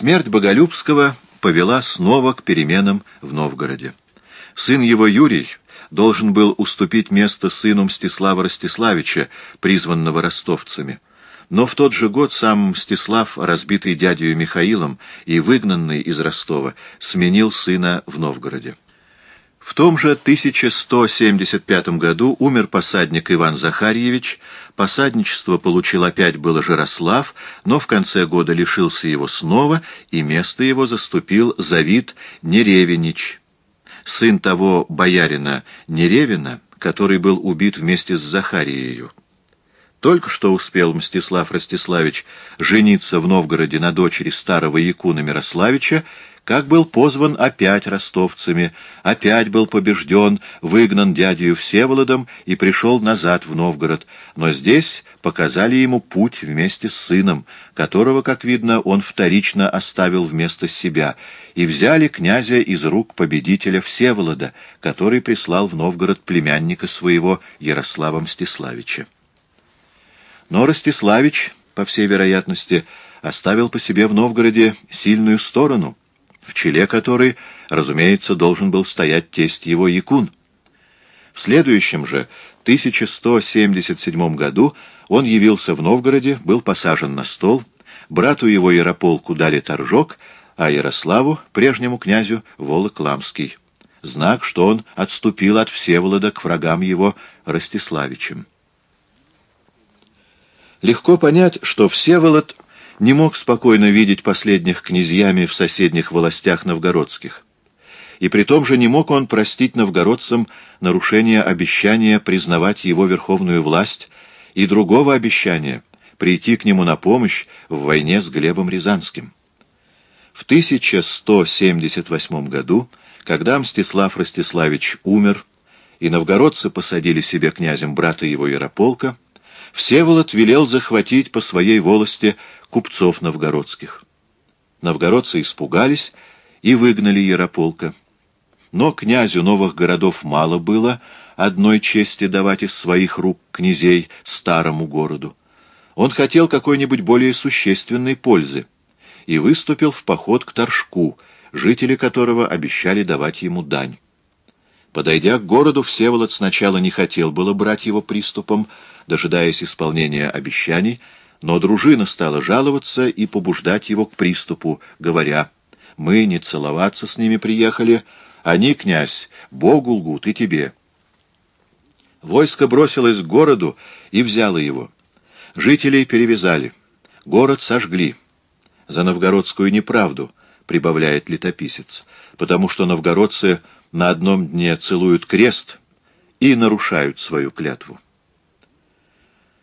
Смерть Боголюбского повела снова к переменам в Новгороде. Сын его Юрий должен был уступить место сыну Мстислава Ростиславича, призванного ростовцами. Но в тот же год сам Мстислав, разбитый дядью Михаилом и выгнанный из Ростова, сменил сына в Новгороде. В том же 1175 году умер посадник Иван Захарьевич, посадничество получил опять было Жирослав, но в конце года лишился его снова, и место его заступил Завид Неревинич, сын того боярина Неревина, который был убит вместе с Захарией. Только что успел Мстислав Ростиславич жениться в Новгороде на дочери старого Якуна Мирославича, как был позван опять ростовцами, опять был побежден, выгнан дядью Всеволодом и пришел назад в Новгород, но здесь показали ему путь вместе с сыном, которого, как видно, он вторично оставил вместо себя, и взяли князя из рук победителя Всеволода, который прислал в Новгород племянника своего Ярослава Мстиславича. Но Ростиславич, по всей вероятности, оставил по себе в Новгороде сильную сторону, в челе которой, разумеется, должен был стоять тесть его Якун. В следующем же, 1177 году, он явился в Новгороде, был посажен на стол, брату его Ярополку дали торжок, а Ярославу, прежнему князю, Волок-Ламский. Знак, что он отступил от Всеволода к врагам его Ростиславичем. Легко понять, что Всеволод не мог спокойно видеть последних князьями в соседних властях новгородских. И при том же не мог он простить новгородцам нарушение обещания признавать его верховную власть и другого обещания прийти к нему на помощь в войне с Глебом Рязанским. В 1178 году, когда Мстислав Ростиславич умер, и новгородцы посадили себе князем брата его Ярополка, Всеволод велел захватить по своей волости купцов новгородских. Новгородцы испугались и выгнали Ярополка. Но князю новых городов мало было одной чести давать из своих рук князей старому городу. Он хотел какой-нибудь более существенной пользы и выступил в поход к Торжку, жители которого обещали давать ему дань. Подойдя к городу, Всеволод сначала не хотел было брать его приступом, дожидаясь исполнения обещаний, но дружина стала жаловаться и побуждать его к приступу, говоря, «Мы не целоваться с ними приехали, они, князь, Богу лгут и тебе». Войско бросилось к городу и взяло его. Жителей перевязали, город сожгли. За новгородскую неправду, прибавляет летописец, потому что новгородцы на одном дне целуют крест и нарушают свою клятву.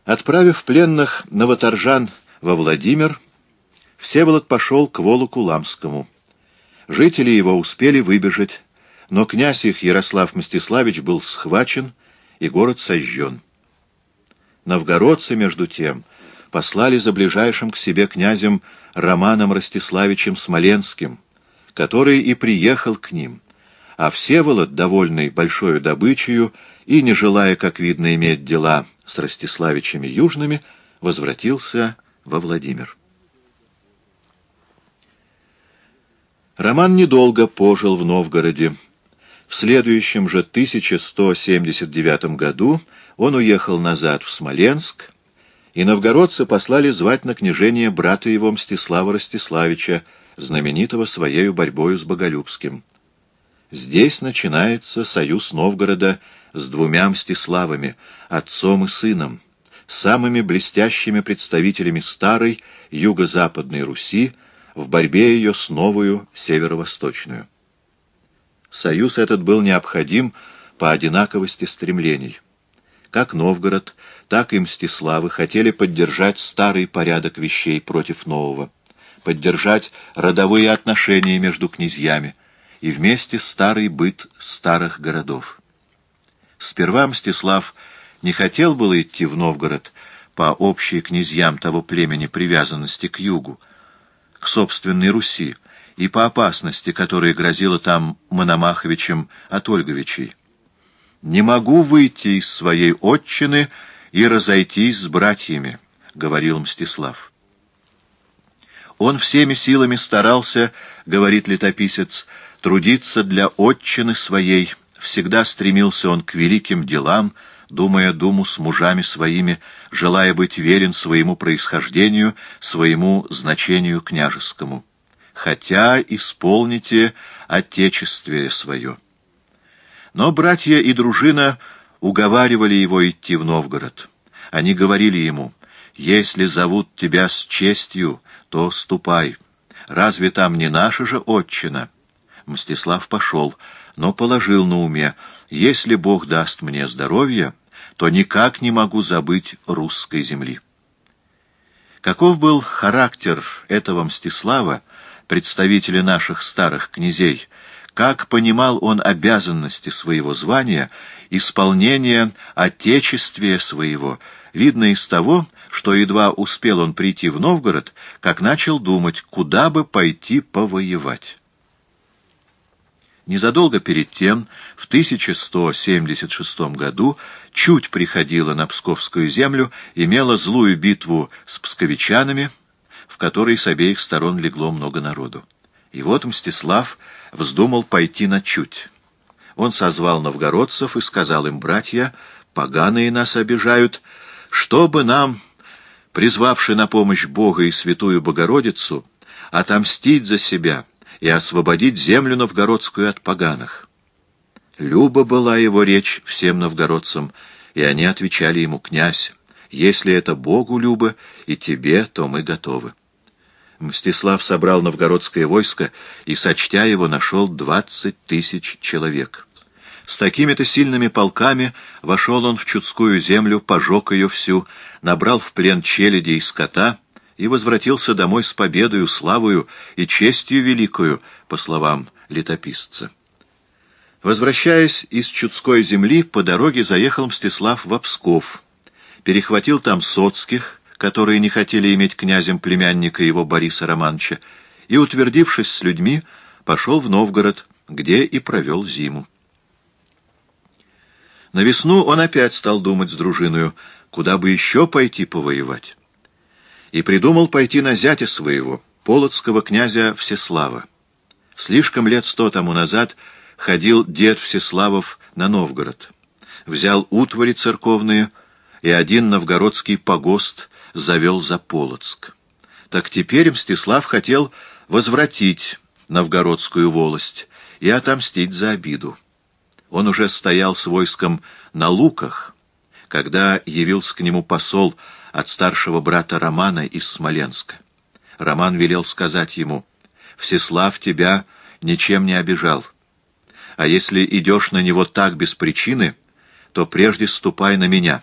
Отправив пленных новоторжан во Владимир, Всеволод пошел к Волоку Ламскому. Жители его успели выбежать, но князь их Ярослав Мстиславич был схвачен, и город сожжен. Новгородцы, между тем, послали за ближайшим к себе князем Романом Ростиславичем Смоленским, который и приехал к ним, а Всеволод, довольный большой добычею и не желая, как видно, иметь дела с Ростиславичами Южными, возвратился во Владимир. Роман недолго пожил в Новгороде. В следующем же 1179 году он уехал назад в Смоленск, и новгородцы послали звать на княжение брата его Мстислава Ростиславича, знаменитого своею борьбою с Боголюбским. Здесь начинается союз Новгорода с двумя Мстиславами, отцом и сыном, самыми блестящими представителями старой юго-западной Руси в борьбе ее с новую северо-восточную. Союз этот был необходим по одинаковости стремлений. Как Новгород, так и Мстиславы хотели поддержать старый порядок вещей против нового, поддержать родовые отношения между князьями и вместе старый быт старых городов. Сперва Мстислав не хотел было идти в Новгород по общей князьям того племени привязанности к югу, к собственной Руси, и по опасности, которая грозила там Мономаховичем от Ольговичей. «Не могу выйти из своей отчины и разойтись с братьями», — говорил Мстислав. Он всеми силами старался, говорит летописец, трудиться для отчины своей, всегда стремился он к великим делам, думая думу с мужами своими, желая быть верен своему происхождению, своему значению княжескому. Хотя исполните отечествие свое. Но братья и дружина уговаривали его идти в Новгород. Они говорили ему, «Если зовут тебя с честью, то ступай. Разве там не наша же отчина?» Мстислав пошел, но положил на уме, «Если Бог даст мне здоровье, то никак не могу забыть русской земли». Каков был характер этого Мстислава, представителя наших старых князей, как понимал он обязанности своего звания, исполнение отечествия своего, видно из того, что едва успел он прийти в Новгород, как начал думать, куда бы пойти повоевать. Незадолго перед тем, в 1176 году, чуть приходила на Псковскую землю, имела злую битву с псковичанами, в которой с обеих сторон легло много народу. И вот Мстислав вздумал пойти на чуть. Он созвал новгородцев и сказал им, «Братья, поганые нас обижают, чтобы нам, призвавши на помощь Бога и Святую Богородицу, отомстить за себя и освободить землю новгородскую от поганых». Люба была его речь всем новгородцам, и они отвечали ему, «Князь, если это Богу Люба и тебе, то мы готовы». Мстислав собрал новгородское войско и, сочтя его, нашел двадцать тысяч человек. С такими-то сильными полками вошел он в Чудскую землю, пожег ее всю, набрал в плен челяди и скота и возвратился домой с победою, славою и честью великою, по словам летописца. Возвращаясь из Чудской земли, по дороге заехал Мстислав в Псков, перехватил там соцких, которые не хотели иметь князем племянника его Бориса Романовича, и, утвердившись с людьми, пошел в Новгород, где и провел зиму. На весну он опять стал думать с дружиною, куда бы еще пойти повоевать. И придумал пойти на зятя своего, полоцкого князя Всеслава. Слишком лет сто тому назад ходил дед Всеславов на Новгород. Взял утвари церковные и один новгородский погост завел за Полоцк. Так теперь Мстислав хотел возвратить новгородскую волость и отомстить за обиду. Он уже стоял с войском на луках, когда явился к нему посол от старшего брата Романа из Смоленска. Роман велел сказать ему, «Всеслав тебя ничем не обижал, а если идешь на него так без причины, то прежде ступай на меня»